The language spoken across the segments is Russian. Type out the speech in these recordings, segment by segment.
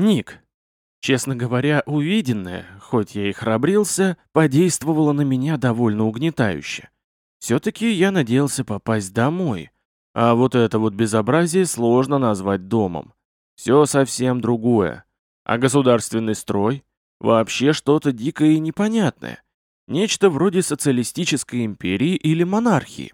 Ник. Честно говоря, увиденное, хоть я и храбрился, подействовало на меня довольно угнетающе. Все-таки я надеялся попасть домой, а вот это вот безобразие сложно назвать домом. Все совсем другое. А государственный строй? Вообще что-то дикое и непонятное. Нечто вроде социалистической империи или монархии.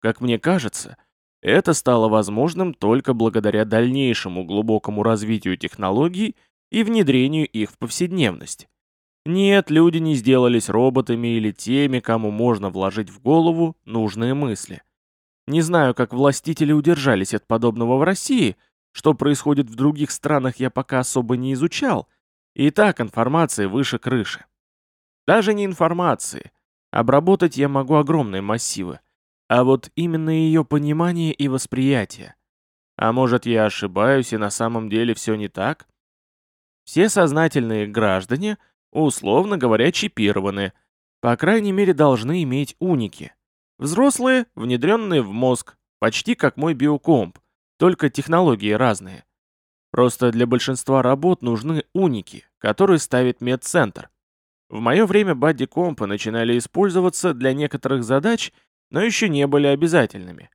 Как мне кажется, это стало возможным только благодаря дальнейшему глубокому развитию технологий и внедрению их в повседневность. Нет, люди не сделались роботами или теми, кому можно вложить в голову нужные мысли. Не знаю, как властители удержались от подобного в России, что происходит в других странах я пока особо не изучал, и так информации выше крыши. Даже не информации. Обработать я могу огромные массивы, а вот именно ее понимание и восприятие. А может, я ошибаюсь, и на самом деле все не так? Все сознательные граждане, условно говоря, чипированы, по крайней мере, должны иметь уники. Взрослые, внедренные в мозг, почти как мой биокомп, только технологии разные. Просто для большинства работ нужны уники, которые ставит медцентр. В мое время бадди-компы начинали использоваться для некоторых задач но еще не были обязательными.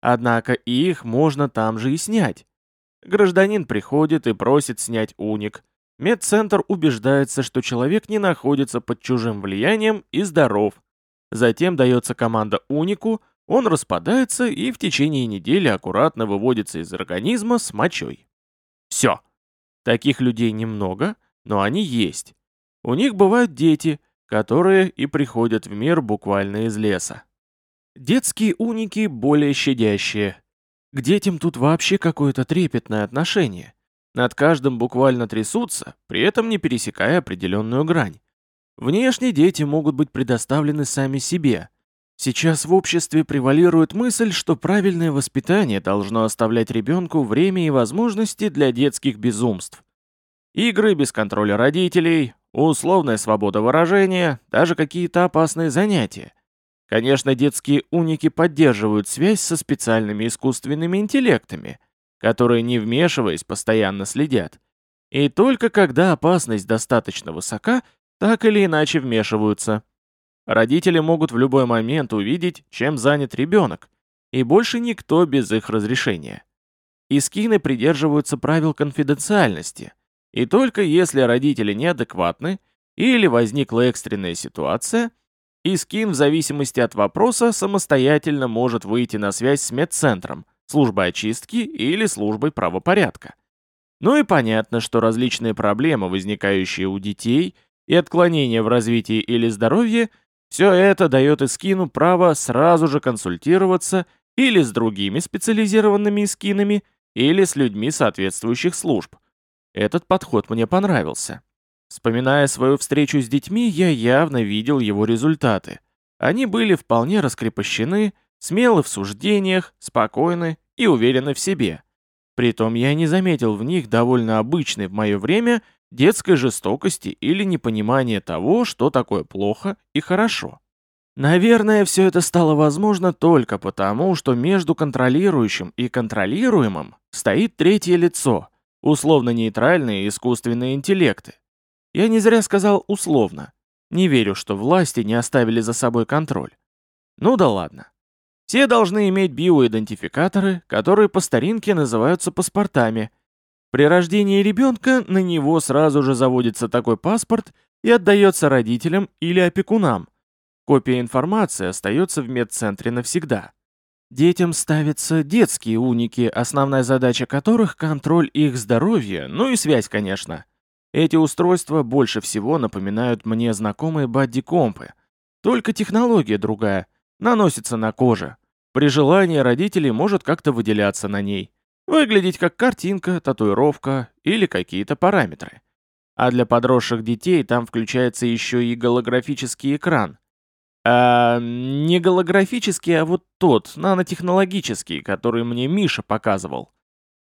Однако их можно там же и снять. Гражданин приходит и просит снять уник. Медцентр убеждается, что человек не находится под чужим влиянием и здоров. Затем дается команда унику, он распадается и в течение недели аккуратно выводится из организма с мочой. Все. Таких людей немного, но они есть. У них бывают дети, которые и приходят в мир буквально из леса. Детские уники более щадящие. К детям тут вообще какое-то трепетное отношение. Над каждым буквально трясутся, при этом не пересекая определенную грань. Внешне дети могут быть предоставлены сами себе. Сейчас в обществе превалирует мысль, что правильное воспитание должно оставлять ребенку время и возможности для детских безумств. Игры без контроля родителей, условная свобода выражения, даже какие-то опасные занятия – Конечно, детские уники поддерживают связь со специальными искусственными интеллектами, которые, не вмешиваясь, постоянно следят. И только когда опасность достаточно высока, так или иначе вмешиваются. Родители могут в любой момент увидеть, чем занят ребенок, и больше никто без их разрешения. Искины придерживаются правил конфиденциальности, и только если родители неадекватны или возникла экстренная ситуация – и скин в зависимости от вопроса самостоятельно может выйти на связь с медцентром, службой очистки или службой правопорядка. Ну и понятно, что различные проблемы, возникающие у детей, и отклонения в развитии или здоровье, все это дает Искину право сразу же консультироваться или с другими специализированными Искинами, или с людьми соответствующих служб. Этот подход мне понравился. Вспоминая свою встречу с детьми, я явно видел его результаты. Они были вполне раскрепощены, смелы в суждениях, спокойны и уверены в себе. Притом я не заметил в них довольно обычной в мое время детской жестокости или непонимания того, что такое плохо и хорошо. Наверное, все это стало возможно только потому, что между контролирующим и контролируемым стоит третье лицо, условно-нейтральные искусственные интеллекты. Я не зря сказал условно. Не верю, что власти не оставили за собой контроль. Ну да ладно. Все должны иметь биоидентификаторы, которые по старинке называются паспортами. При рождении ребенка на него сразу же заводится такой паспорт и отдается родителям или опекунам. Копия информации остается в медцентре навсегда. Детям ставятся детские уники, основная задача которых – контроль их здоровья, ну и связь, конечно – эти устройства больше всего напоминают мне знакомые бадди-компы. Только технология другая, наносится на коже. При желании родителей может как-то выделяться на ней. Выглядеть как картинка, татуировка или какие-то параметры. А для подросших детей там включается еще и голографический экран. А не голографический, а вот тот, нанотехнологический, который мне Миша показывал.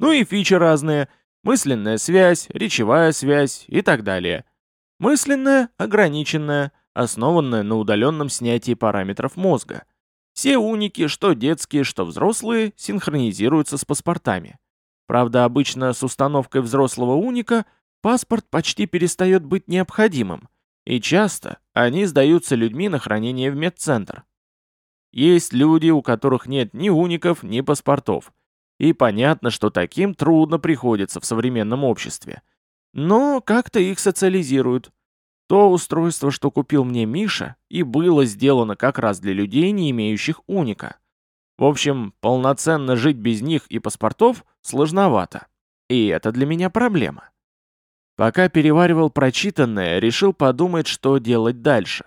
Ну и фичи разные – мысленная связь, речевая связь и так далее. Мысленная, ограниченная, основанная на удаленном снятии параметров мозга. Все уники, что детские, что взрослые, синхронизируются с паспортами. Правда, обычно с установкой взрослого уника паспорт почти перестает быть необходимым, и часто они сдаются людьми на хранение в медцентр. Есть люди, у которых нет ни уников, ни паспортов. И понятно, что таким трудно приходится в современном обществе. Но как-то их социализируют. То устройство, что купил мне Миша, и было сделано как раз для людей, не имеющих уника. В общем, полноценно жить без них и паспортов сложновато. И это для меня проблема. Пока переваривал прочитанное, решил подумать, что делать дальше.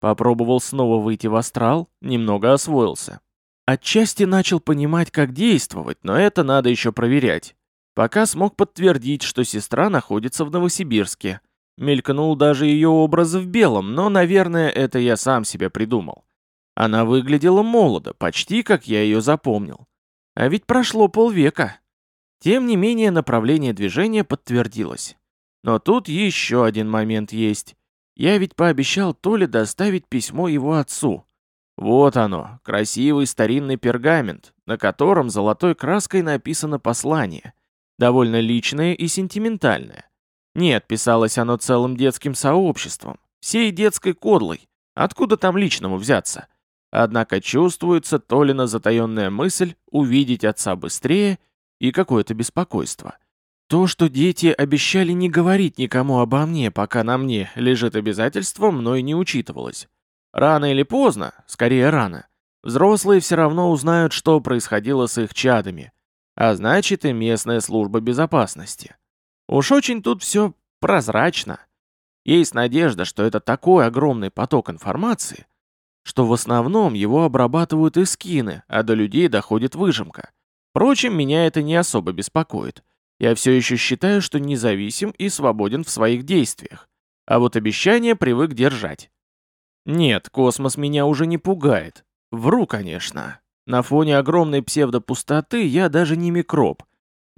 Попробовал снова выйти в астрал, немного освоился. Отчасти начал понимать, как действовать, но это надо еще проверять. Пока смог подтвердить, что сестра находится в Новосибирске. Мелькнул даже ее образ в белом, но, наверное, это я сам себе придумал. Она выглядела молодо, почти как я ее запомнил. А ведь прошло полвека. Тем не менее, направление движения подтвердилось. Но тут еще один момент есть. Я ведь пообещал Толе доставить письмо его отцу. Вот оно, красивый старинный пергамент, на котором золотой краской написано послание. Довольно личное и сентиментальное. Нет, писалось оно целым детским сообществом, всей детской кодлой. Откуда там личному взяться? Однако чувствуется Толина затаенная мысль увидеть отца быстрее и какое-то беспокойство. То, что дети обещали не говорить никому обо мне, пока на мне лежит обязательство, мной не учитывалось. Рано или поздно, скорее рано, взрослые все равно узнают, что происходило с их чадами, а значит и местная служба безопасности. Уж очень тут все прозрачно. Есть надежда, что это такой огромный поток информации, что в основном его обрабатывают эскины, а до людей доходит выжимка. Впрочем, меня это не особо беспокоит. Я все еще считаю, что независим и свободен в своих действиях. А вот обещания привык держать. Нет, космос меня уже не пугает. Вру, конечно. На фоне огромной псевдопустоты я даже не микроб.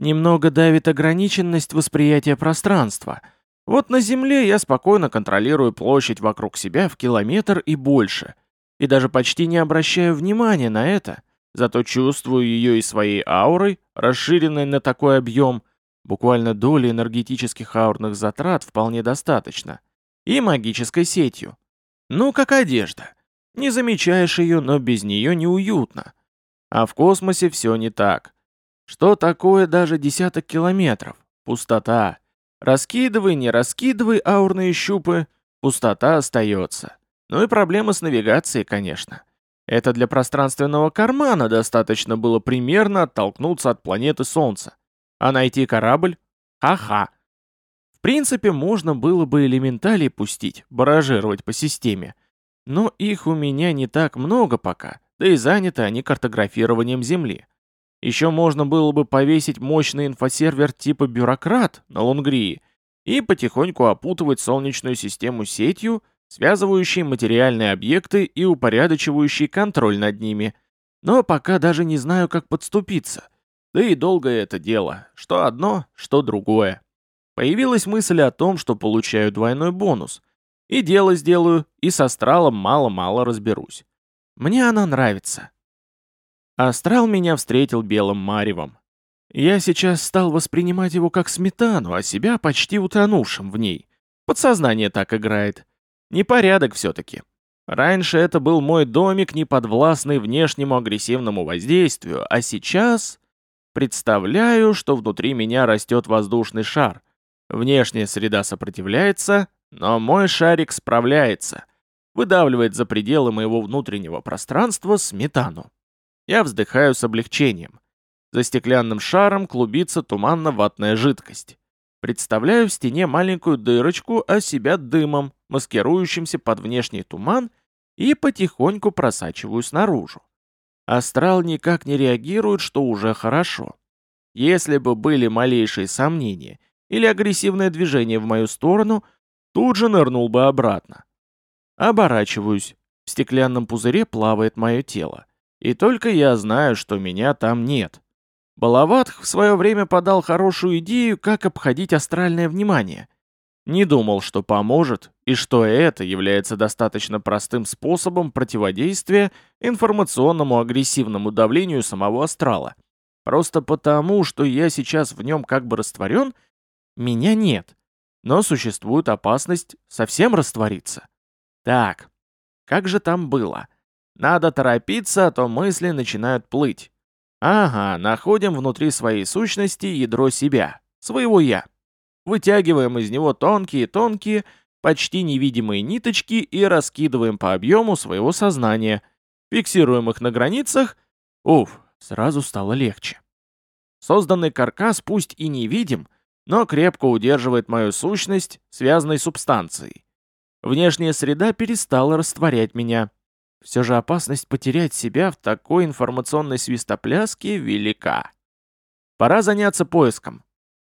Немного давит ограниченность восприятия пространства. Вот на Земле я спокойно контролирую площадь вокруг себя в километр и больше – и даже почти не обращаю внимания на это, зато чувствую ее и своей аурой, расширенной на такой объем, буквально доли энергетических аурных затрат вполне достаточно, и магической сетью. Ну, как одежда. Не замечаешь ее, но без нее неуютно. А в космосе все не так. Что такое даже десяток километров? Пустота. Раскидывай, не раскидывай аурные щупы, пустота остается. Ну и проблемы с навигацией, конечно. Это для пространственного кармана достаточно было примерно оттолкнуться от планеты Солнца. А найти корабль? Ха-ха. В принципе, можно было бы элементалей пустить, баражировать по системе. Но их у меня не так много пока, да и заняты они картографированием Земли. Еще можно было бы повесить мощный инфосервер типа «Бюрократ» на Лунгрии и потихоньку опутывать Солнечную систему сетью, связывающий материальные объекты и упорядочивающий контроль над ними. Но пока даже не знаю, как подступиться. Да и долгое это дело, что одно, что другое. Появилась мысль о том, что получаю двойной бонус. И дело сделаю, и с астралом мало-мало разберусь. Мне она нравится. Астрал меня встретил белым маревом. Я сейчас стал воспринимать его как сметану, а себя почти утонувшим в ней. Подсознание так играет. Непорядок все-таки. Раньше это был мой домик, не подвластный внешнему агрессивному воздействию, а сейчас... Представляю, что внутри меня растет воздушный шар. Внешняя среда сопротивляется, но мой шарик справляется. Выдавливает за пределы моего внутреннего пространства сметану. Я вздыхаю с облегчением. За стеклянным шаром клубится туманно-ватная жидкость. Представляю в стене маленькую дырочку, а себя дымом, маскирующимся под внешний туман, и потихоньку просачиваюсь наружу. Астрал никак не реагирует, что уже хорошо. Если бы были малейшие сомнения или агрессивное движение в мою сторону, тут же нырнул бы обратно. Оборачиваюсь. В стеклянном пузыре плавает мое тело. И только я знаю, что меня там нет. Балаватх в свое время подал хорошую идею, как обходить астральное внимание. Не думал, что поможет, и что это является достаточно простым способом противодействия информационному агрессивному давлению самого астрала. Просто потому, что я сейчас в нем как бы растворен, меня нет. но существует опасность совсем раствориться. Так, как же там было? Надо торопиться, а то мысли начинают плыть. Ага, находим внутри своей сущности ядро себя, своего «я». Вытягиваем из него тонкие-тонкие, почти невидимые ниточки и раскидываем по объему своего сознания, фиксируем их на границах. Уф, сразу стало легче. Созданный каркас пусть и не видим, но крепко удерживает мою сущность связанной субстанцией. Внешняя среда перестала растворять меня. Все же опасность потерять себя в такой информационной свистопляске велика. Пора заняться поиском.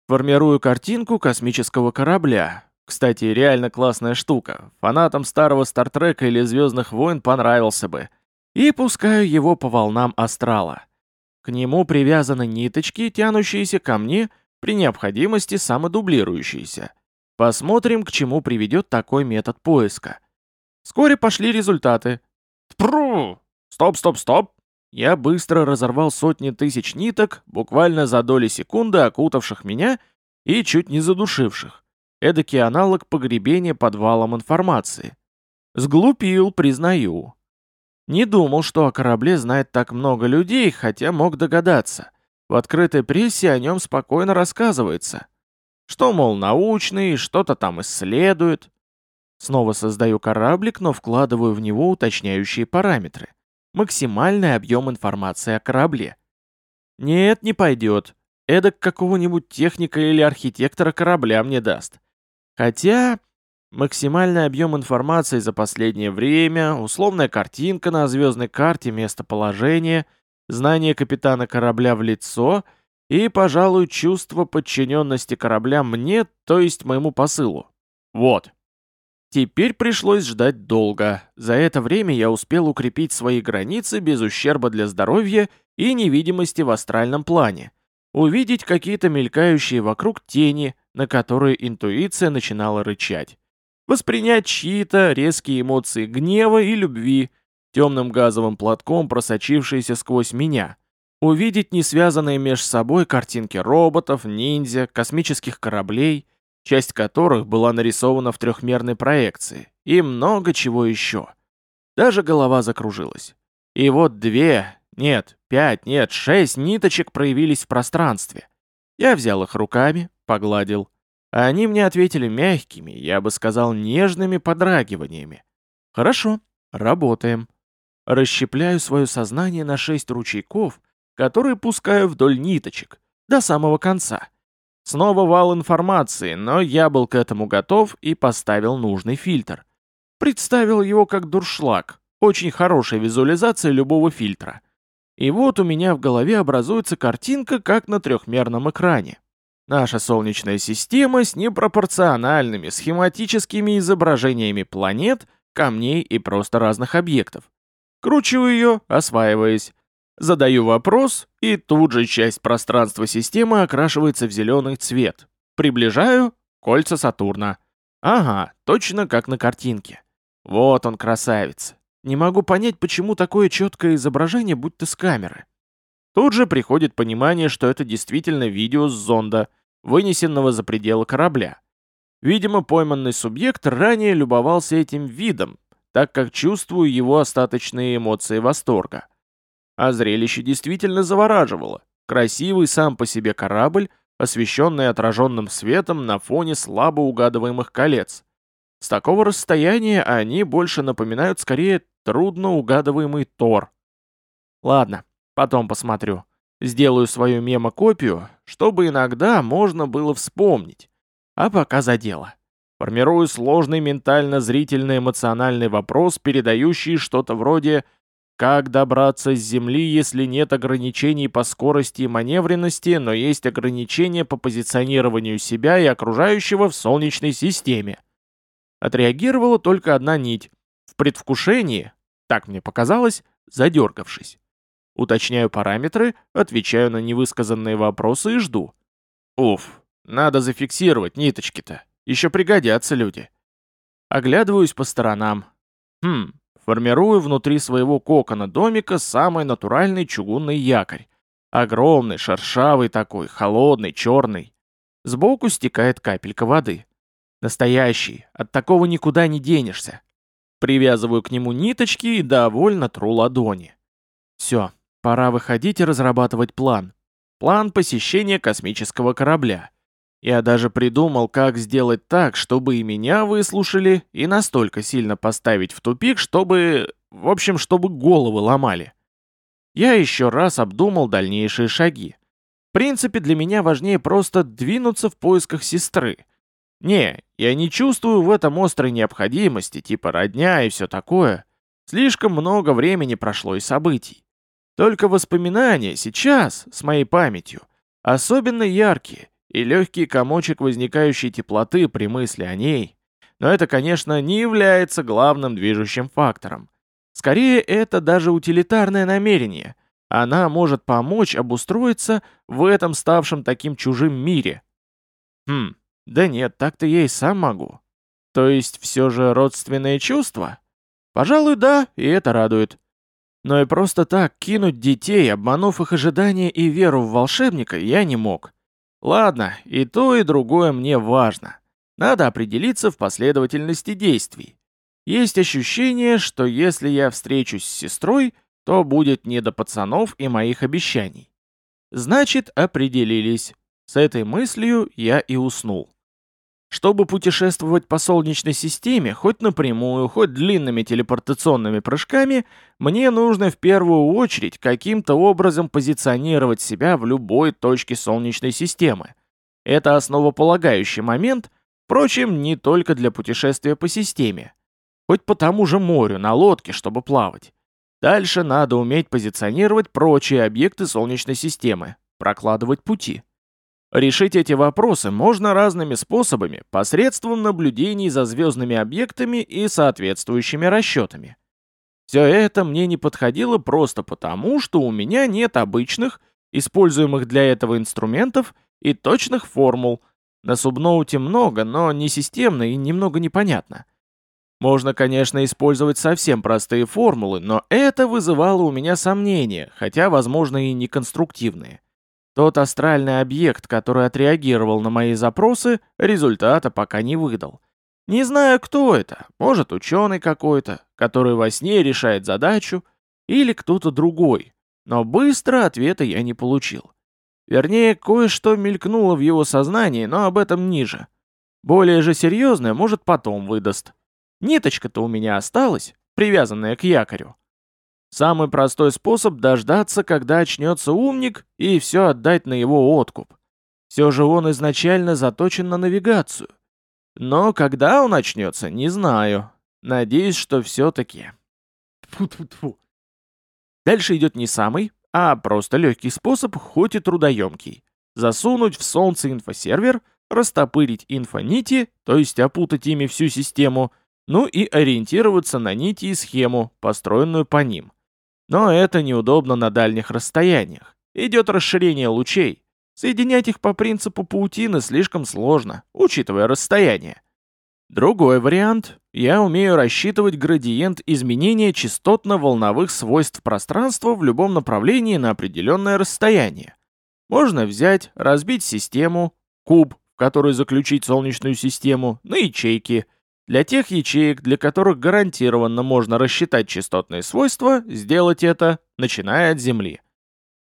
Формирую картинку космического корабля. Кстати, реально классная штука. Фанатам старого Стартрека или Звездных войн понравился бы. И пускаю его по волнам астрала. К нему привязаны ниточки, тянущиеся ко мне, при необходимости самодублирующиеся. Посмотрим, к чему приведет такой метод поиска. Вскоре пошли результаты. Тпру! Стоп, стоп, стоп! Я быстро разорвал сотни тысяч ниток, буквально за доли секунды окутавших меня и чуть не задушивших. Эдакий аналог погребения подвалом информации. Сглупил, признаю. Не думал, что о корабле знает так много людей, хотя мог догадаться. В открытой прессе о нем спокойно рассказывается. Что, мол, научный, что-то там исследует. Снова создаю кораблик, но вкладываю в него уточняющие параметры. Максимальный объем информации о корабле. Нет, не пойдет. Эдак какого-нибудь техника или архитектора корабля мне даст. Хотя... Максимальный объем информации за последнее время, условная картинка на звездной карте местоположения, знание капитана корабля в лицо и, пожалуй, чувство подчиненности корабля мне, то есть моему посылу. Вот. Теперь пришлось ждать долго. За это время я успел укрепить свои границы без ущерба для здоровья и невидимости в астральном плане. Увидеть какие-то мелькающие вокруг тени, на которые интуиция начинала рычать воспринять чьи-то резкие эмоции гнева и любви, темным газовым платком просочившиеся сквозь меня, увидеть несвязанные меж собой картинки роботов, ниндзя, космических кораблей, часть которых была нарисована в трехмерной проекции, и много чего еще. Даже голова закружилась. И вот две, нет, пять, нет, шесть ниточек проявились в пространстве. Я взял их руками, погладил. Они мне ответили мягкими, я бы сказал, нежными подрагиваниями. Хорошо, работаем. Расщепляю свое сознание на шесть ручейков, которые пускаю вдоль ниточек, до самого конца. Снова вал информации, но я был к этому готов и поставил нужный фильтр. Представил его как дуршлаг, очень хорошая визуализация любого фильтра. И вот у меня в голове образуется картинка, как на трехмерном экране. Наша Солнечная система с непропорциональными схематическими изображениями планет, камней и просто разных объектов. Кручу ее, осваиваясь. Задаю вопрос, и тут же часть пространства системы окрашивается в зеленый цвет. Приближаю — кольца Сатурна. Ага, точно как на картинке. Вот он, красавец. Не могу понять, почему такое четкое изображение, будто с камеры. Тут же приходит понимание, что это действительно видео с зонда — вынесенного за пределы корабля. Видимо, пойманный субъект ранее любовался этим видом, так как чувствую его остаточные эмоции восторга. А зрелище действительно завораживало. Красивый сам по себе корабль, освещенный отраженным светом на фоне слабо угадываемых колец. С такого расстояния они больше напоминают скорее трудно угадываемый Тор. Ладно, потом посмотрю. Сделаю свою мемокопию, чтобы иногда можно было вспомнить. А пока за дело. Формирую сложный ментально-зрительно-эмоциональный вопрос, передающий что-то вроде «Как добраться с Земли, если нет ограничений по скорости и маневренности, но есть ограничения по позиционированию себя и окружающего в Солнечной системе?» Отреагировала только одна нить. В предвкушении, так мне показалось, задергавшись. Уточняю параметры, отвечаю на невысказанные вопросы и жду. Уф, надо зафиксировать ниточки-то. Еще пригодятся люди. Оглядываюсь по сторонам. Хм, формирую внутри своего кокона домика самый натуральный чугунный якорь. Огромный, шершавый такой, холодный, черный. Сбоку стекает капелька воды. Настоящий, от такого никуда не денешься. Привязываю к нему ниточки и довольно тру ладони. Все, пора выходить и разрабатывать план. План посещения космического корабля. Я даже придумал, как сделать так, чтобы и меня выслушали, и настолько сильно поставить в тупик, чтобы... В общем, чтобы головы ломали. Я еще раз обдумал дальнейшие шаги. В принципе, для меня важнее просто двинуться в поисках сестры. Не, я не чувствую в этом острой необходимости, типа родня и все такое. Слишком много времени прошло и событий. Только воспоминания сейчас, с моей памятью, особенно яркие, и легкий комочек возникающей теплоты при мысли о ней. Но это, конечно, не является главным движущим фактором. Скорее, это даже утилитарное намерение. Она может помочь обустроиться в этом ставшем таким чужим мире. Хм, да нет, так-то я и сам могу. То есть все же родственные чувства? Пожалуй, да, и это радует. Но и просто так кинуть детей, обманув их ожидания и веру в волшебника, я не мог. Ладно, и то, и другое мне важно. Надо определиться в последовательности действий. Есть ощущение, что если я встречусь с сестрой, то будет не до пацанов и моих обещаний. Значит, определились. С этой мыслью я и уснул. Чтобы путешествовать по Солнечной системе, хоть напрямую, хоть длинными телепортационными прыжками, мне нужно в первую очередь каким-то образом позиционировать себя в любой точке Солнечной системы. Это основополагающий момент, впрочем, не только для путешествия по системе. Хоть по тому же морю, на лодке, чтобы плавать. Дальше надо уметь позиционировать прочие объекты Солнечной системы, прокладывать пути. Решить эти вопросы можно разными способами, посредством наблюдений за звездными объектами и соответствующими расчетами. Все это мне не подходило просто потому, что у меня нет обычных, используемых для этого инструментов и точных формул. На субноуте много, но не системно и немного непонятно. Можно, конечно, использовать совсем простые формулы, но это вызывало у меня сомнения, хотя, возможно, и неконструктивные. Тот астральный объект, который отреагировал на мои запросы, результата пока не выдал. Не знаю, кто это, может ученый какой-то, который во сне решает задачу, или кто-то другой, но быстро ответа я не получил. Вернее, кое-что мелькнуло в его сознании, но об этом ниже. Более же серьезное, может, потом выдаст. Ниточка-то у меня осталась, привязанная к якорю. Самый простой способ дождаться, когда очнется умник, и все отдать на его откуп. Все же он изначально заточен на навигацию. Но когда он очнется, не знаю. Надеюсь, что все-таки... Дальше идет не самый, а просто легкий способ, хоть и трудоемкий. Засунуть в солнце инфосервер, растопырить инфонити, то есть опутать ими всю систему, ну и ориентироваться на нити и схему, построенную по ним. Но это неудобно на дальних расстояниях. Идет расширение лучей. Соединять их по принципу паутины слишком сложно, учитывая расстояние. Другой вариант. Я умею рассчитывать градиент изменения частотно-волновых свойств пространства в любом направлении на определенное расстояние. Можно взять, разбить систему, куб, в который заключить Солнечную систему, на ячейки – для тех ячеек, для которых гарантированно можно рассчитать частотные свойства, сделать это, начиная от Земли.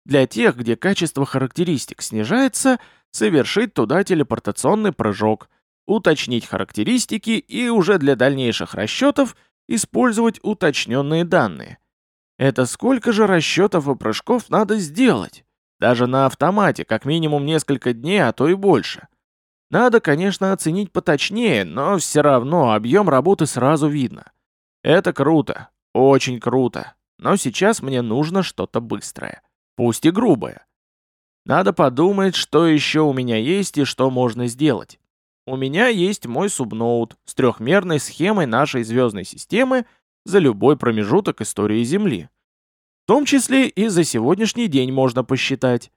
Для тех, где качество характеристик снижается, совершить туда телепортационный прыжок, уточнить характеристики и уже для дальнейших расчетов использовать уточненные данные. Это сколько же расчетов и прыжков надо сделать? Даже на автомате, как минимум несколько дней, а то и больше. Надо, конечно, оценить поточнее, но все равно объем работы сразу видно. Это круто, очень круто, но сейчас мне нужно что-то быстрое, пусть и грубое. Надо подумать, что еще у меня есть и что можно сделать. У меня есть мой субноут с трехмерной схемой нашей звездной системы за любой промежуток истории Земли. В том числе и за сегодняшний день можно посчитать.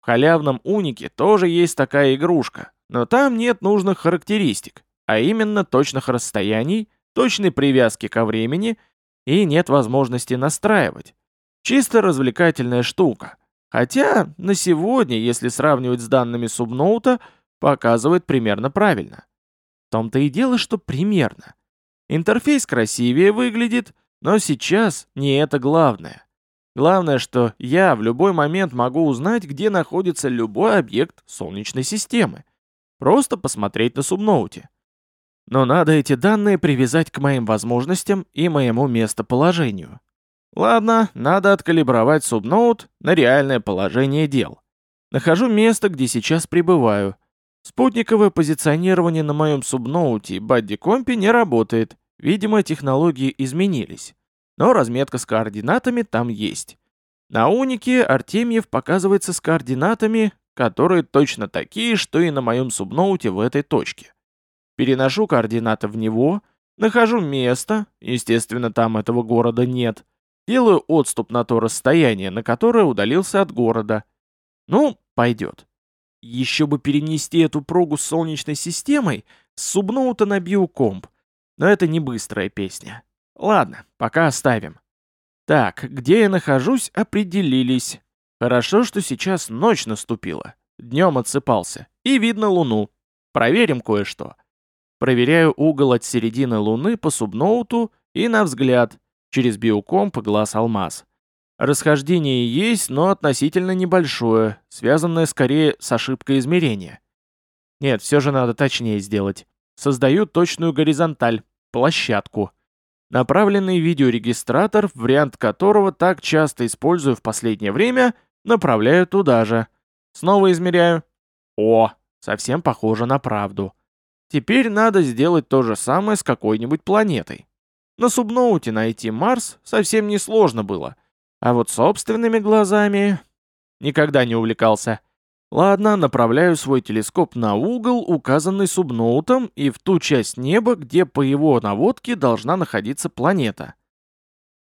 В халявном унике тоже есть такая игрушка, но там нет нужных характеристик, а именно точных расстояний, точной привязки ко времени и нет возможности настраивать. Чисто развлекательная штука. Хотя на сегодня, если сравнивать с данными субноута, показывает примерно правильно. том-то и дело, что примерно. Интерфейс красивее выглядит, но сейчас не это главное. Главное, что я в любой момент могу узнать, где находится любой объект Солнечной системы. Просто посмотреть на субноуте. Но надо эти данные привязать к моим возможностям и моему местоположению. Ладно, надо откалибровать субноут на реальное положение дел. Нахожу место, где сейчас пребываю. Спутниковое позиционирование на моем субноуте Бадди-компе не работает. Видимо, технологии изменились. Но разметка с координатами там есть. На унике Артемьев показывается с координатами, которые точно такие, что и на моем субноуте в этой точке. Переношу координаты в него, нахожу место, естественно, там этого города нет, Делаю отступ на то расстояние, на которое удалился от города. Ну, пойдет. Еще бы перенести эту прогу с Солнечной системой с субноута на биокомп. Но это не быстрая песня. Ладно, пока оставим. Так, где я нахожусь, определились. Хорошо, что сейчас ночь наступила. Днем отсыпался. И видно луну. Проверим кое-что. Проверяю угол от середины луны по субноуту и на взгляд через биокомп глаз алмаз. Расхождение есть, но относительно небольшое, связанное скорее с ошибкой измерения. Нет, все же надо точнее сделать. Создаю точную горизонталь, площадку. Направленный видеорегистратор, вариант которого так часто использую в последнее время, направляю туда же. Снова измеряю. О, совсем похоже на правду. Теперь надо сделать то же самое с какой-нибудь планетой. На субноуте найти Марс совсем не сложно было. А вот собственными глазами... Никогда не увлекался. Ладно, направляю свой телескоп на угол, указанный субноутом, и в ту часть неба, где по его наводке должна находиться планета.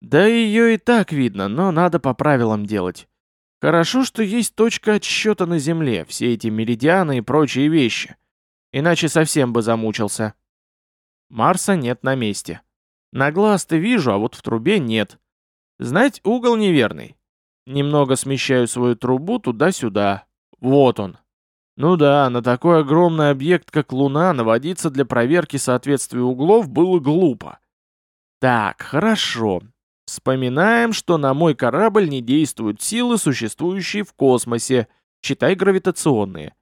Да ее и так видно, но надо по правилам делать. Хорошо, что есть точка отсчета на Земле, все эти меридианы и прочие вещи. Иначе совсем бы замучился. Марса нет на месте. На глаз-то вижу, а вот в трубе нет. Знать, угол неверный. Немного смещаю свою трубу туда-сюда. Вот он. Ну да, на такой огромный объект, как Луна, наводиться для проверки соответствия углов было глупо. Так, хорошо. Вспоминаем, что на мой корабль не действуют силы, существующие в космосе, считай гравитационные.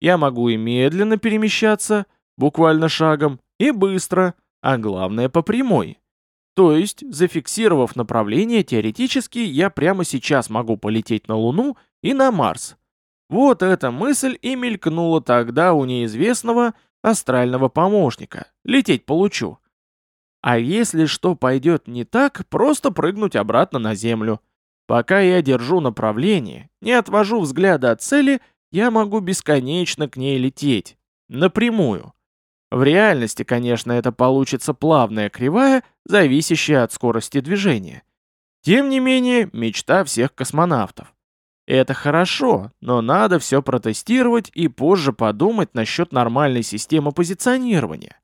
Я могу и медленно перемещаться, буквально шагом, и быстро, а главное по прямой. То есть, зафиксировав направление, теоретически я прямо сейчас могу полететь на Луну и на Марс. Вот эта мысль и мелькнула тогда у неизвестного астрального помощника. Лететь получу. А если что пойдет не так, просто прыгнуть обратно на Землю. Пока я держу направление, не отвожу взгляда от цели, я могу бесконечно к ней лететь. Напрямую. В реальности, конечно, это получится плавная кривая, зависящая от скорости движения. Тем не менее, мечта всех космонавтов. Это хорошо, но надо все протестировать и позже подумать насчет нормальной системы позиционирования.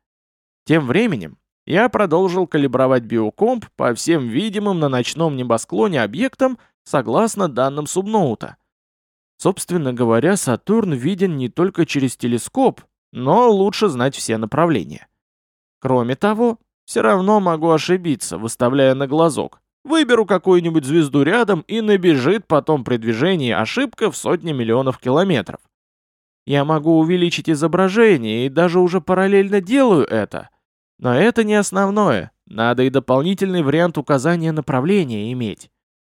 Тем временем, я продолжил калибровать биокомп по всем видимым на ночном небосклоне объектам согласно данным субноута. Собственно говоря, Сатурн виден не только через телескоп, но лучше знать все направления. Кроме того, все равно могу ошибиться, выставляя на глазок. Выберу какую-нибудь звезду рядом и набежит потом при движении ошибка в сотни миллионов километров. Я могу увеличить изображение и даже уже параллельно делаю это. Но это не основное, надо и дополнительный вариант указания направления иметь.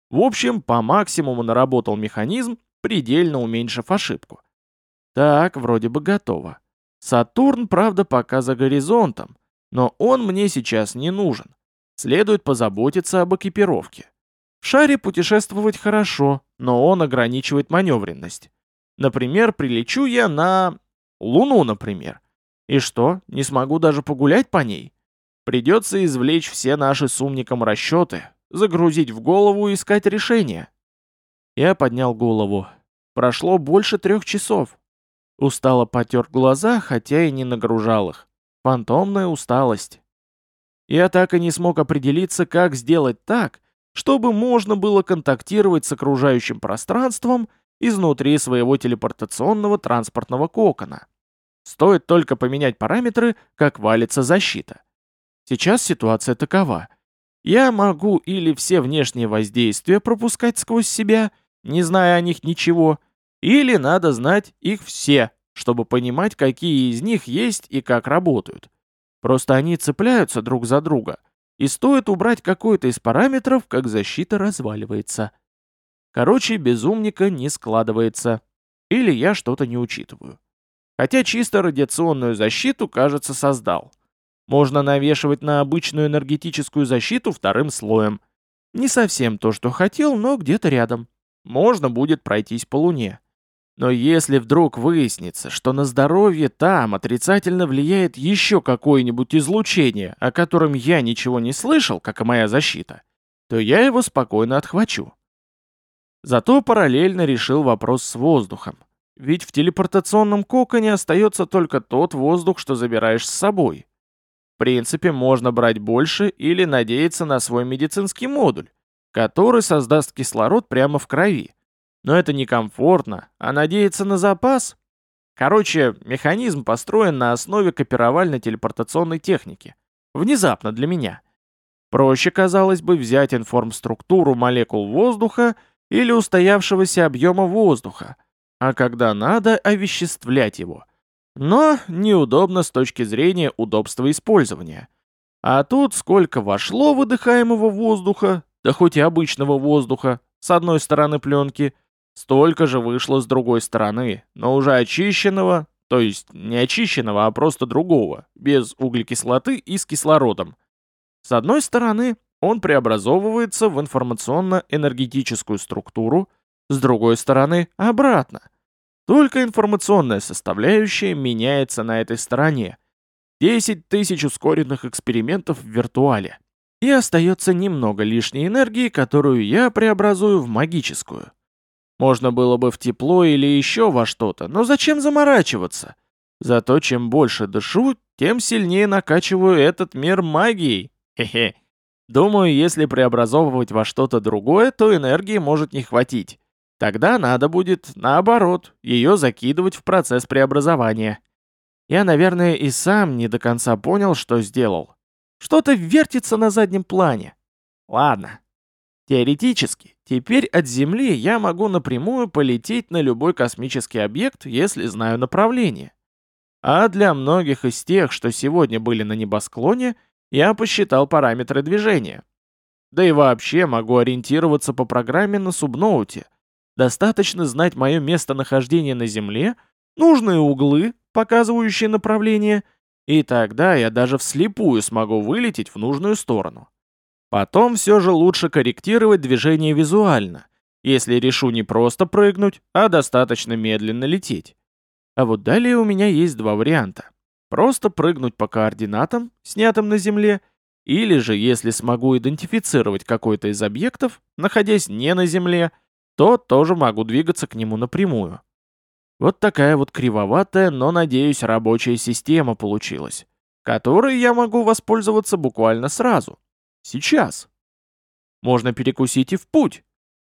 В общем, по максимуму наработал механизм, предельно уменьшив ошибку. Так, вроде бы готово. Сатурн, правда, пока за горизонтом, но он мне сейчас не нужен. Следует позаботиться об экипировке. В шаре путешествовать хорошо, но он ограничивает маневренность. Например, прилечу я на... Луну, например. И что, не смогу даже погулять по ней? Придется извлечь все наши с умником расчеты, загрузить в голову и искать решение. Я поднял голову. Прошло больше трех часов. Устало потер глаза, хотя и не нагружал их. Фантомная усталость. Я так и не смог определиться, как сделать так, чтобы можно было контактировать с окружающим пространством изнутри своего телепортационного транспортного кокона. Стоит только поменять параметры, как валится защита. Сейчас ситуация такова. Я могу или все внешние воздействия пропускать сквозь себя, не зная о них ничего, или надо знать их все, чтобы понимать, какие из них есть и как работают. Просто они цепляются друг за друга, и стоит убрать какой-то из параметров, как защита разваливается. Короче, без умника не складывается. Или я что-то не учитываю. Хотя чисто радиационную защиту, кажется, создал. Можно навешивать на обычную энергетическую защиту вторым слоем. Не совсем то, что хотел, но где-то рядом. Можно будет пройтись по Луне. Но если вдруг выяснится, что на здоровье там отрицательно влияет еще какое-нибудь излучение, о котором я ничего не слышал, как и моя защита, то я его спокойно отхвачу. Зато параллельно решил вопрос с воздухом. Ведь в телепортационном коконе остается только тот воздух, что забираешь с собой. В принципе, можно брать больше или надеяться на свой медицинский модуль, который создаст кислород прямо в крови. Но это некомфортно, а надеяться на запас? Короче, механизм построен на основе копировальной телепортационной техники. Внезапно для меня. Проще, казалось бы, взять информструктуру молекул воздуха или устоявшегося объема воздуха, а когда надо, овеществлять его. Но неудобно с точки зрения удобства использования. А тут сколько вошло выдыхаемого воздуха, да хоть и обычного воздуха, с одной стороны пленки – Столько же вышло с другой стороны, но уже очищенного, то есть не очищенного, а просто другого, без углекислоты и с кислородом. С одной стороны, он преобразовывается в информационно-энергетическую структуру, с другой стороны, обратно. Только информационная составляющая меняется на этой стороне. 10 тысяч ускоренных экспериментов в виртуале. И остается немного лишней энергии, которую я преобразую в магическую. Можно было бы в тепло или еще во что-то, но зачем заморачиваться? Зато чем больше дышу, тем сильнее накачиваю этот мир магией. Хе-хе. Думаю, если преобразовывать во что-то другое, то энергии может не хватить. Тогда надо будет, наоборот, ее закидывать в процесс преобразования. Я, наверное, и сам не до конца понял, что сделал. Что-то вертится на заднем плане. Ладно, Теоретически, теперь от Земли я могу напрямую полететь на любой космический объект, если знаю направление. А для многих из тех, что сегодня были на небосклоне, я посчитал параметры движения. Да и вообще могу ориентироваться по программе на субноуте. Достаточно знать мое местонахождение на Земле, нужные углы, показывающие направление, и тогда я даже вслепую смогу вылететь в нужную сторону. Потом все же лучше корректировать движение визуально, если решу не просто прыгнуть, а достаточно медленно лететь. А вот далее у меня есть два варианта. Просто прыгнуть по координатам, снятым на Земле, или же, если смогу идентифицировать какой-то из объектов, находясь не на Земле, то тоже могу двигаться к нему напрямую. Вот такая вот кривоватая, но, надеюсь, рабочая система получилась, которой я могу воспользоваться буквально сразу. Сейчас. Можно перекусить и в путь.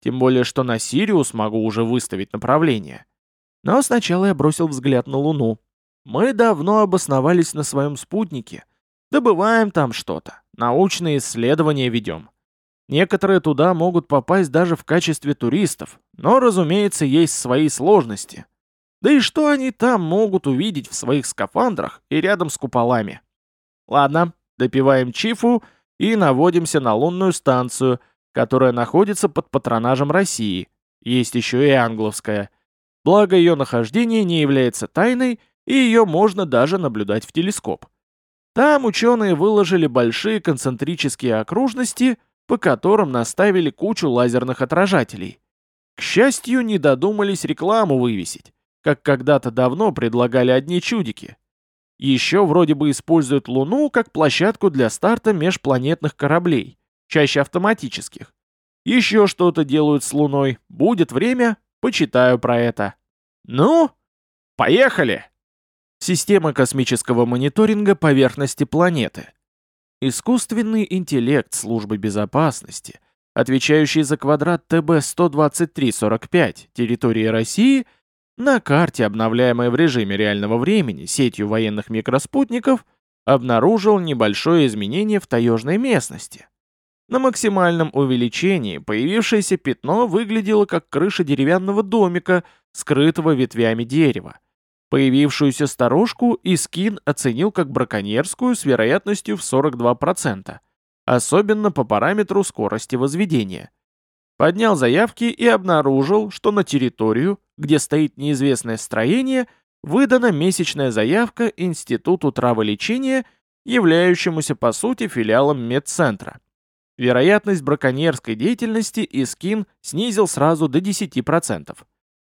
Тем более, что на Сириус могу уже выставить направление. Но сначала я бросил взгляд на Луну. Мы давно обосновались на своем спутнике. Добываем там что-то. Научные исследования ведем. Некоторые туда могут попасть даже в качестве туристов, но, разумеется, есть свои сложности. Да и что они там могут увидеть в своих скафандрах и рядом с куполами? Ладно, допиваем чифу и наводимся на лунную станцию, которая находится под патронажем России. Есть еще и англовская. Благо ее нахождение не является тайной, и ее можно даже наблюдать в телескоп. Там ученые выложили большие концентрические окружности, по которым наставили кучу лазерных отражателей. К счастью, не додумались рекламу вывесить, как когда-то давно предлагали одни чудики. Еще вроде бы используют Луну как площадку для старта межпланетных кораблей, чаще автоматических. Еще что-то делают с Луной. Будет время, почитаю про это. Ну, поехали! Система космического мониторинга поверхности планеты. Искусственный интеллект службы безопасности, отвечающий за квадрат ТБ-12345 территории России – на карте, обновляемой в режиме реального времени сетью военных микроспутников, обнаружил небольшое изменение в таежной местности. На максимальном увеличении появившееся пятно выглядело как крыша деревянного домика, скрытого ветвями дерева. Появившуюся сторожку Искин оценил как браконьерскую с вероятностью в 42%, особенно по параметру скорости возведения. Поднял заявки и обнаружил, что на территорию, где стоит неизвестное строение, выдана месячная заявка Институту траволечения, являющемуся по сути филиалом медцентра. Вероятность браконьерской деятельности Искин снизил сразу до 10%.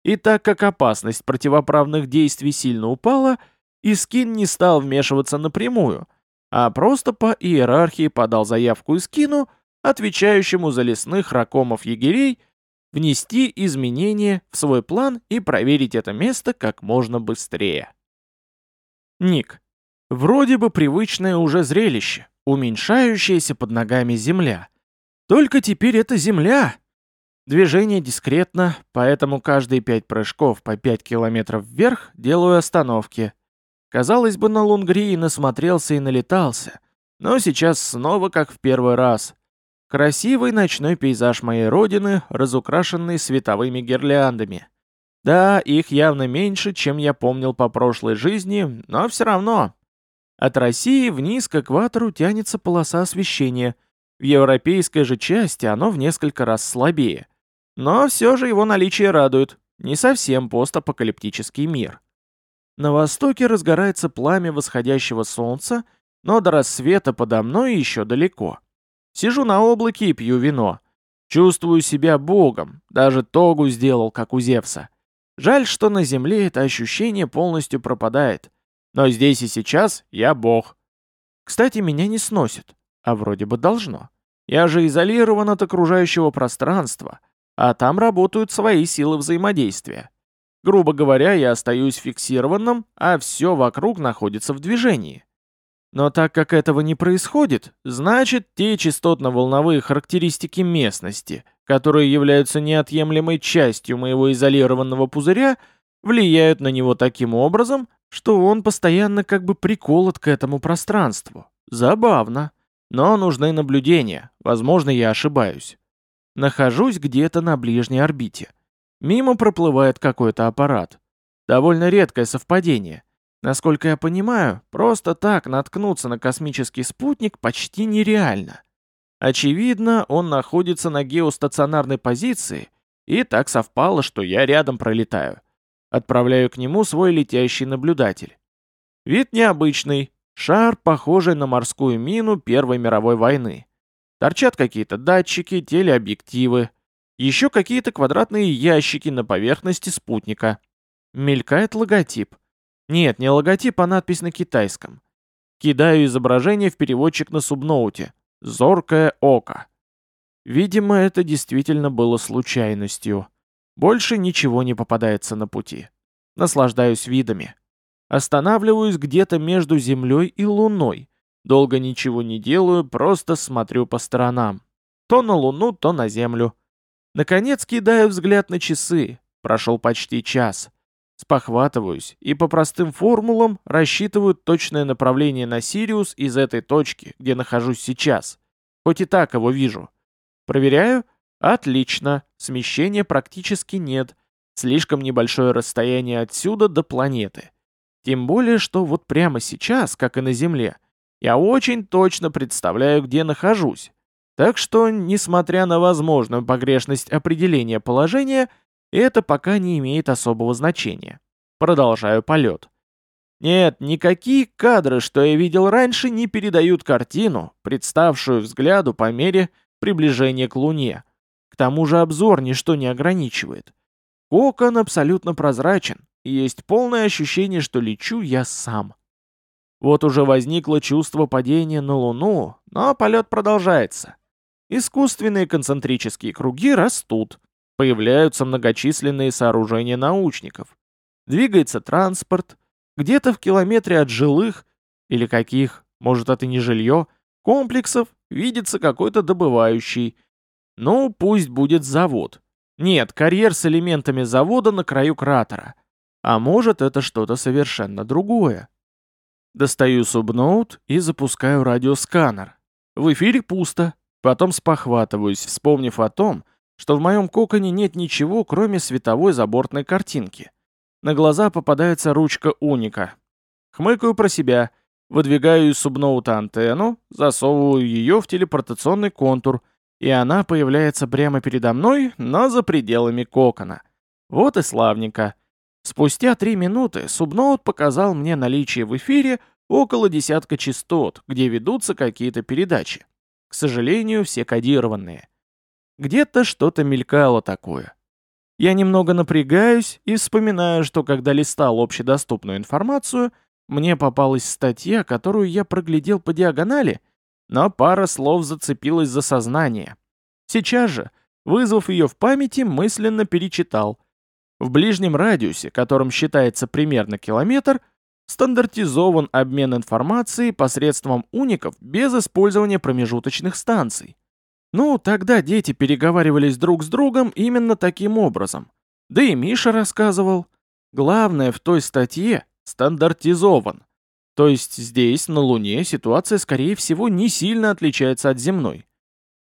И так как опасность противоправных действий сильно упала, Искин не стал вмешиваться напрямую, а просто по иерархии подал заявку Искину, отвечающему за лесных ракомов-егерей, внести изменения в свой план и проверить это место как можно быстрее. Ник. Вроде бы привычное уже зрелище, уменьшающаяся под ногами земля. Только теперь это земля. Движение дискретно, поэтому каждые пять прыжков по 5 километров вверх делаю остановки. Казалось бы, на Лунгрии насмотрелся и налетался, но сейчас снова как в первый раз. Красивый ночной пейзаж моей родины, разукрашенный световыми гирляндами. Да, их явно меньше, чем я помнил по прошлой жизни, но все равно от России вниз к экватору тянется полоса освещения. В европейской же части оно в несколько раз слабее. Но все же его наличие радует. Не совсем постапокалиптический мир. На востоке разгорается пламя восходящего солнца, но до рассвета подо мной еще далеко. Сижу на облаке и пью вино. Чувствую себя богом, даже тогу сделал, как у Зевса. Жаль, что на земле это ощущение полностью пропадает. Но здесь и сейчас я бог. Кстати, меня не сносит, а вроде бы должно. Я же изолирован от окружающего пространства, а там работают свои силы взаимодействия. Грубо говоря, я остаюсь фиксированным, а все вокруг находится в движении. Но так как этого не происходит, значит, те частотно-волновые характеристики местности, которые являются неотъемлемой частью моего изолированного пузыря, влияют на него таким образом, что он постоянно как бы приколот к этому пространству. Забавно. Но нужны наблюдения, возможно, я ошибаюсь. Нахожусь где-то на ближней орбите. Мимо проплывает какой-то аппарат. Довольно редкое совпадение. Насколько я понимаю, просто так наткнуться на космический спутник почти нереально. Очевидно, он находится на геостационарной позиции, и так совпало, что я рядом пролетаю. Отправляю к нему свой летящий наблюдатель. Вид необычный. Шар, похожий на морскую мину Первой мировой войны. Торчат какие-то датчики, телеобъективы. Еще какие-то квадратные ящики на поверхности спутника. Мелькает логотип. Нет, не логотип, а надпись на китайском. Кидаю изображение в переводчик на субноуте. «Зоркое око». Видимо, это действительно было случайностью. Больше ничего не попадается на пути. Наслаждаюсь видами. Останавливаюсь где-то между Землей и Луной. Долго ничего не делаю, просто смотрю по сторонам. То на Луну, то на Землю. Наконец кидаю взгляд на часы. Прошел почти час. Спохватываюсь и по простым формулам рассчитываю точное направление на Сириус из этой точки, где нахожусь сейчас. Хоть и так его вижу. Проверяю, Отлично, смещения практически нет. Слишком небольшое расстояние отсюда до планеты. Тем более, что вот прямо сейчас, как и на Земле, я очень точно представляю, где нахожусь. Так что, несмотря на возможную погрешность определения положения, это пока не имеет особого значения. Продолжаю полет. Нет, никакие кадры, что я видел раньше, не передают картину, представшую взгляду по мере приближения к Луне. К тому же обзор ничто не ограничивает. Кокон абсолютно прозрачен, и есть полное ощущение, что лечу я сам. Вот уже возникло чувство падения на Луну, но полет продолжается. Искусственные концентрические круги растут, появляются многочисленные сооружения научников. Двигается транспорт, где-то в километре от жилых, или каких, может это не жилье, комплексов видится какой-то добывающий, ну, пусть будет завод. Нет, карьер с элементами завода на краю кратера. А может, это что-то совершенно другое. Достаю субноут и запускаю радиосканер. В эфире пусто. Потом спохватываюсь, вспомнив о том, что в моем коконе нет ничего, кроме световой забортной картинки. На глаза попадается ручка уника. Хмыкаю про себя, выдвигаю из субноута антенну, засовываю ее в телепортационный контур, и она появляется прямо передо мной, но за пределами кокона. Вот и славненько. Спустя три минуты субноут показал мне наличие в эфире около десятка частот, где ведутся какие-то передачи. К сожалению, все кодированные. Где-то что-то мелькало такое. Я немного напрягаюсь и вспоминаю, что когда листал общедоступную информацию, мне попалась статья, которую я проглядел по диагонали, но пара слов зацепилась за сознание. Сейчас же, вызвав ее в памяти, мысленно перечитал, в ближнем радиусе, которым считается примерно километр, стандартизован обмен информацией посредством уников без использования промежуточных станций. Ну, тогда дети переговаривались друг с другом именно таким образом. Да и Миша рассказывал. Главное в той статье – стандартизован. То есть здесь, на Луне, ситуация, скорее всего, не сильно отличается от земной.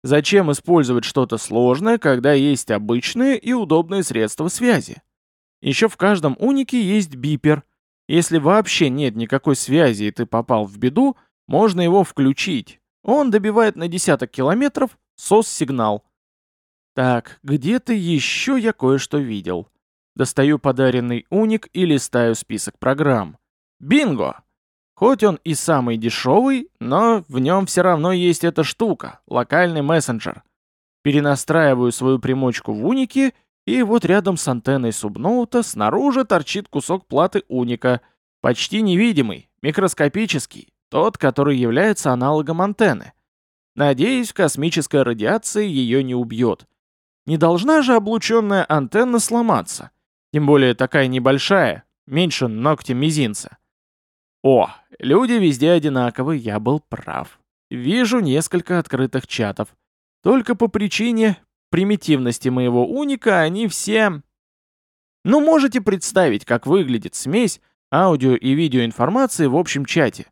Зачем использовать что-то сложное, когда есть обычные и удобные средства связи? Еще в каждом унике есть бипер. Если вообще нет никакой связи и ты попал в беду, можно его включить. Он добивает на десяток километров СОС-сигнал. Так, где-то еще я кое-что видел. Достаю подаренный уник и листаю список программ. Бинго! Хоть он и самый дешевый, но в нем все равно есть эта штука, локальный мессенджер. Перенастраиваю свою примочку в унике, и вот рядом с антенной субноута снаружи торчит кусок платы уника, почти невидимый, микроскопический, тот, который является аналогом антенны. Надеюсь, космическая радиация ее не убьет. Не должна же облученная антенна сломаться. Тем более такая небольшая, меньше ногтя мизинца. О, люди везде одинаковы, я был прав. Вижу несколько открытых чатов. Только по причине примитивности моего уника они все... Ну, можете представить, как выглядит смесь аудио и видеоинформации в общем чате.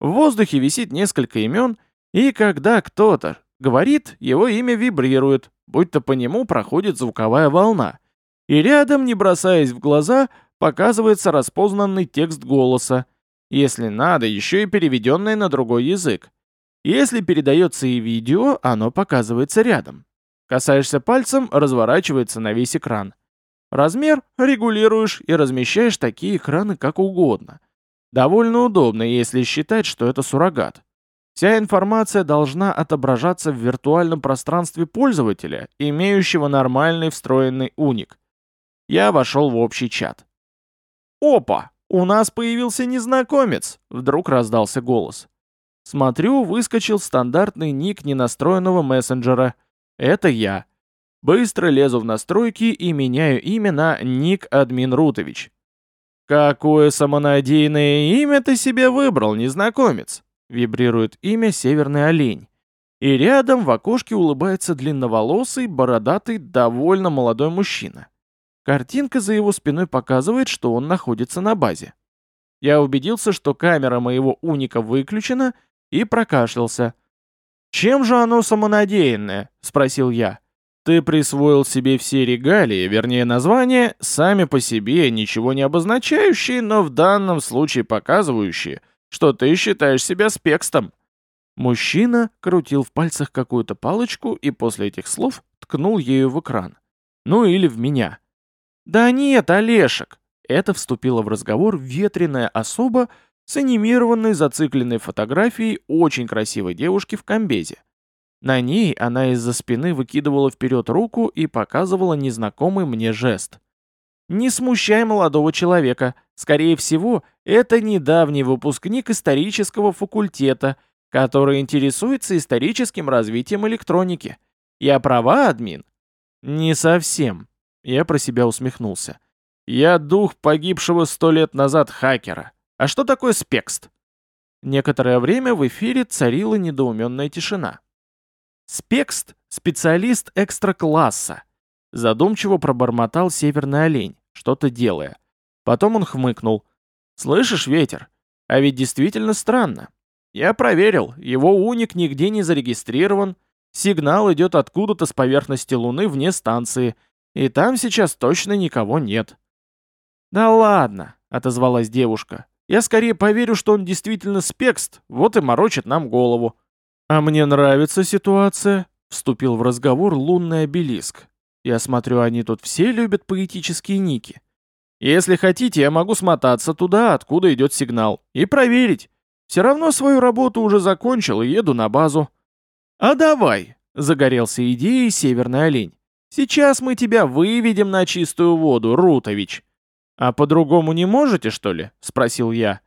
В воздухе висит несколько имен, и когда кто-то говорит, его имя вибрирует, будто по нему проходит звуковая волна. И рядом, не бросаясь в глаза, показывается распознанный текст голоса, если надо, еще и переведенное на другой язык. Если передается и видео, оно показывается рядом. Касаешься пальцем, разворачивается на весь экран. Размер регулируешь и размещаешь такие экраны как угодно. Довольно удобно, если считать, что это суррогат. Вся информация должна отображаться в виртуальном пространстве пользователя, имеющего нормальный встроенный уник. Я вошел в общий чат. «Опа! У нас появился незнакомец!» Вдруг раздался голос. Смотрю, выскочил стандартный ник ненастроенного мессенджера. Это я. Быстро лезу в настройки и меняю имя на Ник Админ Рутович. «Какое самонадеянное имя ты себе выбрал, незнакомец?» Вибрирует имя Северный Олень. И рядом в окошке улыбается длинноволосый, бородатый, довольно молодой мужчина. Картинка за его спиной показывает, что он находится на базе. Я убедился, что камера моего уника выключена, и прокашлялся. «Чем же оно самонадеянное?» — спросил я. «Ты присвоил себе все регалии, вернее названия, сами по себе ничего не обозначающие, но в данном случае показывающие, что ты считаешь себя спекстом». Мужчина крутил в пальцах какую-то палочку и после этих слов ткнул ею в экран. Ну или в меня. «Да нет, Олешек!» Это вступила в разговор ветреная особа с анимированной зацикленной фотографией очень красивой девушки в комбезе. На ней она из-за спины выкидывала вперед руку и показывала незнакомый мне жест. Не смущай молодого человека. Скорее всего, это недавний выпускник исторического факультета, который интересуется историческим развитием электроники. Я права, админ? Не совсем. Я про себя усмехнулся. Я дух погибшего сто лет назад хакера. А что такое спекст? Некоторое время в эфире царила недоуменная тишина. Спекст — специалист экстра-класса. Задумчиво пробормотал северный олень, что-то делая. Потом он хмыкнул. «Слышишь, ветер? А ведь действительно странно. Я проверил, его уник нигде не зарегистрирован, сигнал идет откуда-то с поверхности Луны вне станции, и там сейчас точно никого нет». «Да ладно», — отозвалась девушка. «Я скорее поверю, что он действительно спекст, вот и морочит нам голову». «А мне нравится ситуация», — вступил в разговор лунный обелиск. «Я смотрю, они тут все любят поэтические ники. Если хотите, я могу смотаться туда, откуда идет сигнал, и проверить. Все равно свою работу уже закончил и еду на базу». «А давай», — загорелся идеей северный олень. «Сейчас мы тебя выведем на чистую воду, Рутович». «А по-другому не можете, что ли?» — спросил я.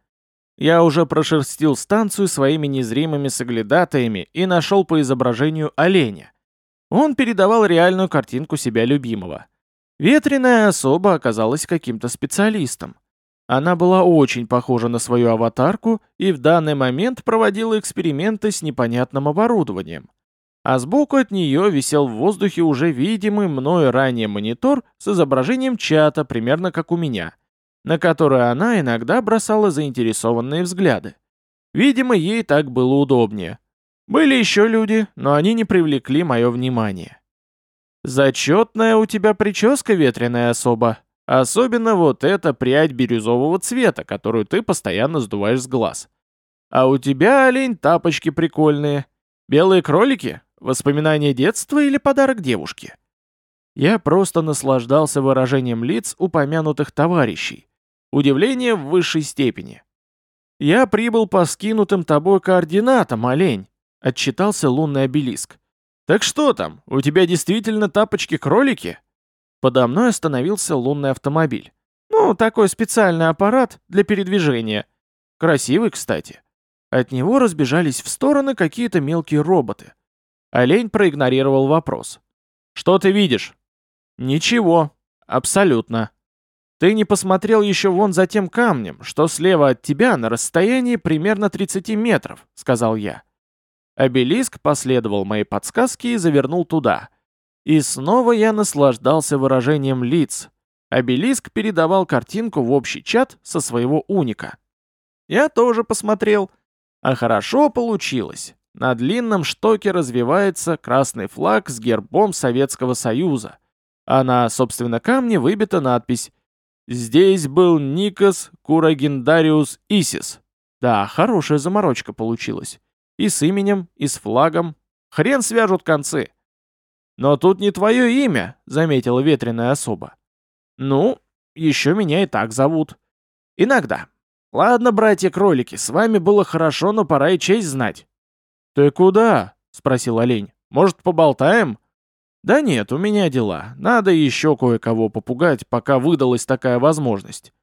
Я уже прошерстил станцию своими незримыми соглядатаями и нашел по изображению оленя. Он передавал реальную картинку себя любимого. Ветреная особа оказалась каким-то специалистом. Она была очень похожа на свою аватарку и в данный момент проводила эксперименты с непонятным оборудованием. А сбоку от нее висел в воздухе уже видимый мною ранее монитор с изображением чата, примерно как у меня — на которую она иногда бросала заинтересованные взгляды. Видимо, ей так было удобнее. Были еще люди, но они не привлекли мое внимание. «Зачетная у тебя прическа, ветреная особа. Особенно вот эта прядь бирюзового цвета, которую ты постоянно сдуваешь с глаз. А у тебя, олень, тапочки прикольные. Белые кролики? Воспоминания детства или подарок девушке?» Я просто наслаждался выражением лиц упомянутых товарищей, Удивление в высшей степени. «Я прибыл по скинутым тобой координатам, олень», — отчитался лунный обелиск. «Так что там, у тебя действительно тапочки-кролики?» Подо мной остановился лунный автомобиль. Ну, такой специальный аппарат для передвижения. Красивый, кстати. От него разбежались в стороны какие-то мелкие роботы. Олень проигнорировал вопрос. «Что ты видишь?» «Ничего. Абсолютно. Ты не посмотрел еще вон за тем камнем, что слева от тебя на расстоянии примерно 30 метров», — сказал я. Обелиск последовал моей подсказке и завернул туда. И снова я наслаждался выражением лиц. Обелиск передавал картинку в общий чат со своего уника. Я тоже посмотрел. А хорошо получилось. На длинном штоке развивается красный флаг с гербом Советского Союза. А на, собственно, камне выбита надпись Здесь был Никос Курагендариус Исис. Да, хорошая заморочка получилась. И с именем, и с флагом. Хрен свяжут концы. Но тут не твое имя, заметила ветреная особа. Ну, еще меня и так зовут. Иногда. Ладно, братья-кролики, с вами было хорошо, но пора и честь знать. Ты куда? Спросил олень. Может, поболтаем? «Да нет, у меня дела. Надо еще кое-кого попугать, пока выдалась такая возможность».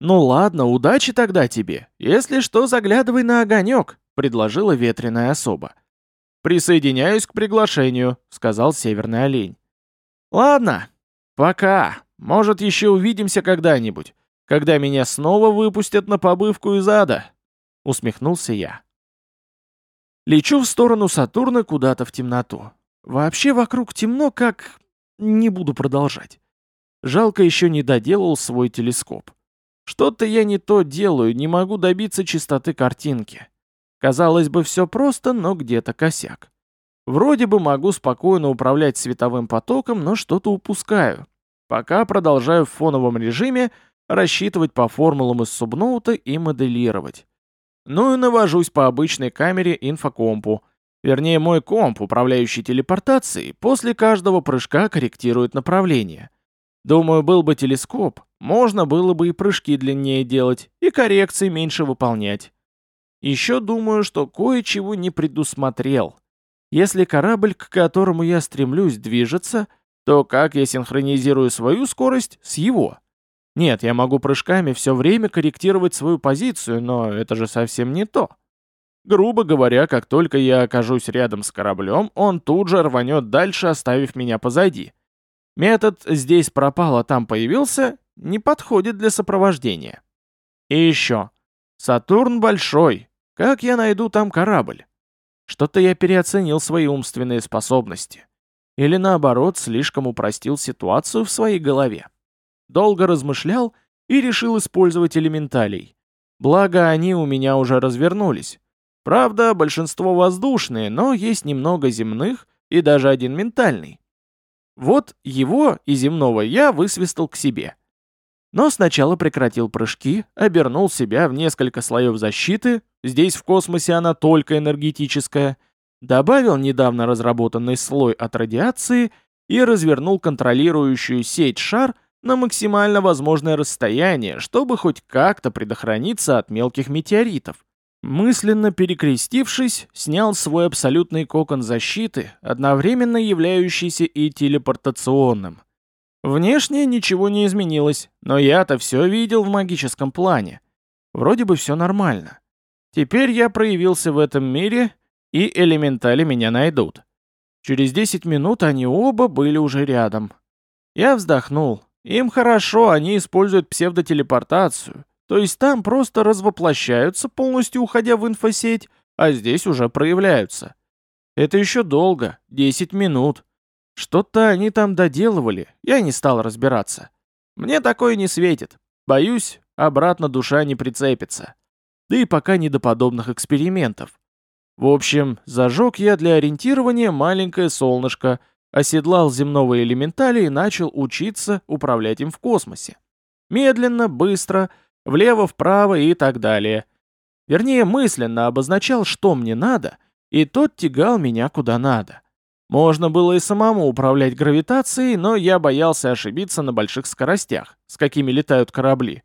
«Ну ладно, удачи тогда тебе. Если что, заглядывай на огонек», — предложила ветреная особа. «Присоединяюсь к приглашению», — сказал северный олень. «Ладно, пока. Может, еще увидимся когда-нибудь, когда меня снова выпустят на побывку из ада», — усмехнулся я. Лечу в сторону Сатурна куда-то в темноту. Вообще вокруг темно, как... Не буду продолжать. Жалко еще не доделал свой телескоп. Что-то я не то делаю, не могу добиться чистоты картинки. Казалось бы, все просто, но где-то косяк. Вроде бы могу спокойно управлять световым потоком, но что-то упускаю. Пока продолжаю в фоновом режиме рассчитывать по формулам из субноута и моделировать. Ну и навожусь по обычной камере инфокомпу, Вернее, мой комп, управляющий телепортацией, после каждого прыжка корректирует направление. Думаю, был бы телескоп, можно было бы и прыжки длиннее делать, и коррекции меньше выполнять. Еще думаю, что кое-чего не предусмотрел. Если корабль, к которому я стремлюсь, движется, то как я синхронизирую свою скорость с его? Нет, я могу прыжками все время корректировать свою позицию, но это же совсем не то. Грубо говоря, как только я окажусь рядом с кораблем, он тут же рванет дальше, оставив меня позади. Метод «здесь пропал, а там появился» не подходит для сопровождения. И еще. Сатурн большой. Как я найду там корабль? Что-то я переоценил свои умственные способности. Или наоборот, слишком упростил ситуацию в своей голове. Долго размышлял и решил использовать элементалей. Благо, они у меня уже развернулись. Правда, большинство воздушные, но есть немного земных и даже один ментальный. Вот его и земного я высвистал к себе. Но сначала прекратил прыжки, обернул себя в несколько слоев защиты, здесь в космосе она только энергетическая, добавил недавно разработанный слой от радиации и развернул контролирующую сеть шар на максимально возможное расстояние, чтобы хоть как-то предохраниться от мелких метеоритов. Мысленно перекрестившись, снял свой абсолютный кокон защиты, одновременно являющийся и телепортационным. Внешне ничего не изменилось, но я-то все видел в магическом плане. Вроде бы все нормально. Теперь я проявился в этом мире, и элементали меня найдут. Через 10 минут они оба были уже рядом. Я вздохнул. Им хорошо, они используют псевдотелепортацию. То есть там просто развоплощаются, полностью уходя в инфосеть, а здесь уже проявляются. Это еще долго, 10 минут. Что-то они там доделывали, я не стал разбираться. Мне такое не светит. Боюсь, обратно душа не прицепится. Да и пока не до подобных экспериментов. В общем, зажег я для ориентирования маленькое солнышко, оседлал земного элементаля и начал учиться управлять им в космосе. Медленно, быстро, влево-вправо и так далее. Вернее, мысленно обозначал, что мне надо, и тот тягал меня куда надо. Можно было и самому управлять гравитацией, но я боялся ошибиться на больших скоростях, с какими летают корабли,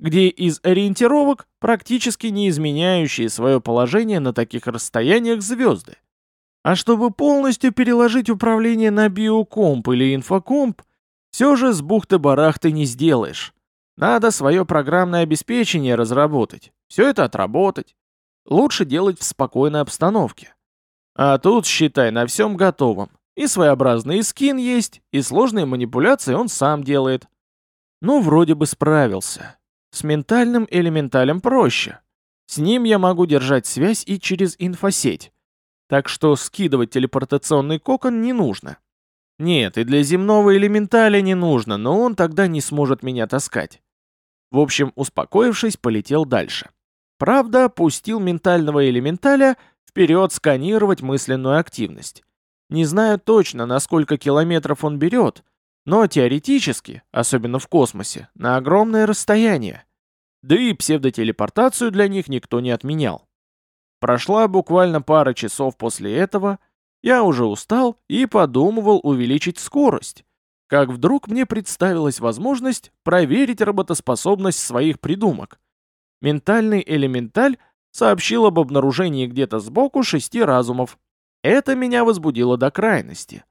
где из ориентировок практически не изменяющие свое положение на таких расстояниях звезды. А чтобы полностью переложить управление на биокомп или инфокомп, все же с бухты-барахты не сделаешь. Надо свое программное обеспечение разработать, все это отработать. Лучше делать в спокойной обстановке. А тут, считай, на всем готовом. И своеобразный скин есть, и сложные манипуляции он сам делает. Ну, вроде бы справился. С ментальным элементалем проще. С ним я могу держать связь и через инфосеть. Так что скидывать телепортационный кокон не нужно. Нет, и для земного элементаля не нужно, но он тогда не сможет меня таскать. В общем, успокоившись, полетел дальше. Правда, пустил ментального элементаля вперед сканировать мысленную активность. Не знаю точно, на сколько километров он берет, но теоретически, особенно в космосе, на огромное расстояние. Да и псевдотелепортацию для них никто не отменял. Прошла буквально пара часов после этого, я уже устал и подумывал увеличить скорость, как вдруг мне представилась возможность проверить работоспособность своих придумок. Ментальный элементаль сообщил об обнаружении где-то сбоку шести разумов. Это меня возбудило до крайности.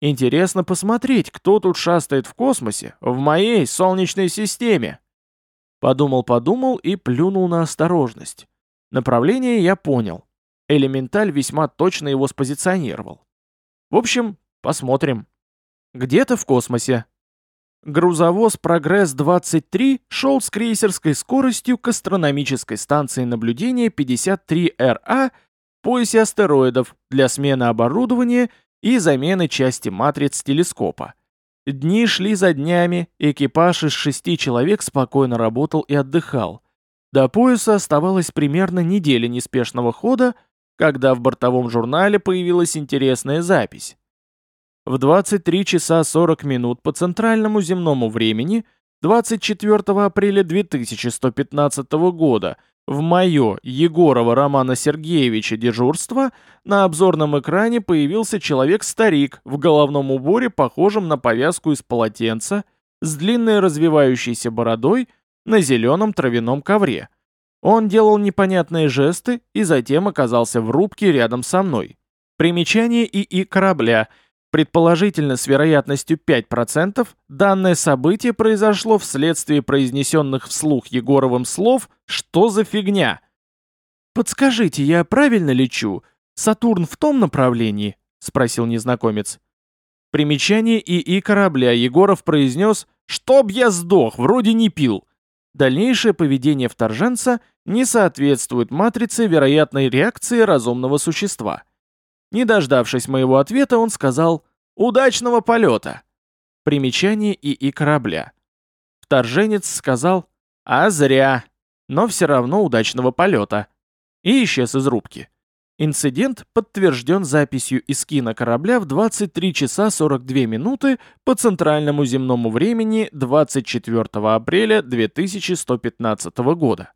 Интересно посмотреть, кто тут шастает в космосе, в моей Солнечной системе. Подумал-подумал и плюнул на осторожность. Направление я понял. Элементаль весьма точно его спозиционировал. В общем, посмотрим. Где-то в космосе, Грузовоз «Прогресс-23» шел с крейсерской скоростью к астрономической станции наблюдения 53РА в поясе астероидов для смены оборудования и замены части матриц телескопа. Дни шли за днями, экипаж из шести человек спокойно работал и отдыхал. До пояса оставалось примерно неделя неспешного хода, когда в бортовом журнале появилась интересная запись. В 23 часа 40 минут по центральному земному времени 24 апреля 2115 года в мое Егорова Романа Сергеевича дежурство на обзорном экране появился человек-старик в головном уборе, похожем на повязку из полотенца, с длинной развивающейся бородой на зеленом травяном ковре. Он делал непонятные жесты и затем оказался в рубке рядом со мной. Примечание ИИ корабля — Предположительно, с вероятностью 5%, данное событие произошло вследствие произнесенных вслух Егоровым слов «Что за фигня?». «Подскажите, я правильно лечу? Сатурн в том направлении?» — спросил незнакомец. Примечание ИИ корабля Егоров произнес «Чтоб я сдох, вроде не пил». Дальнейшее поведение вторженца не соответствует матрице вероятной реакции разумного существа. Не дождавшись моего ответа, он сказал «Удачного полета!» Примечание ИИ корабля. вторженец сказал «А зря, но все равно удачного полета» и исчез из рубки. Инцидент подтвержден записью из кино корабля в 23 часа 42 минуты по центральному земному времени 24 апреля 2115 года.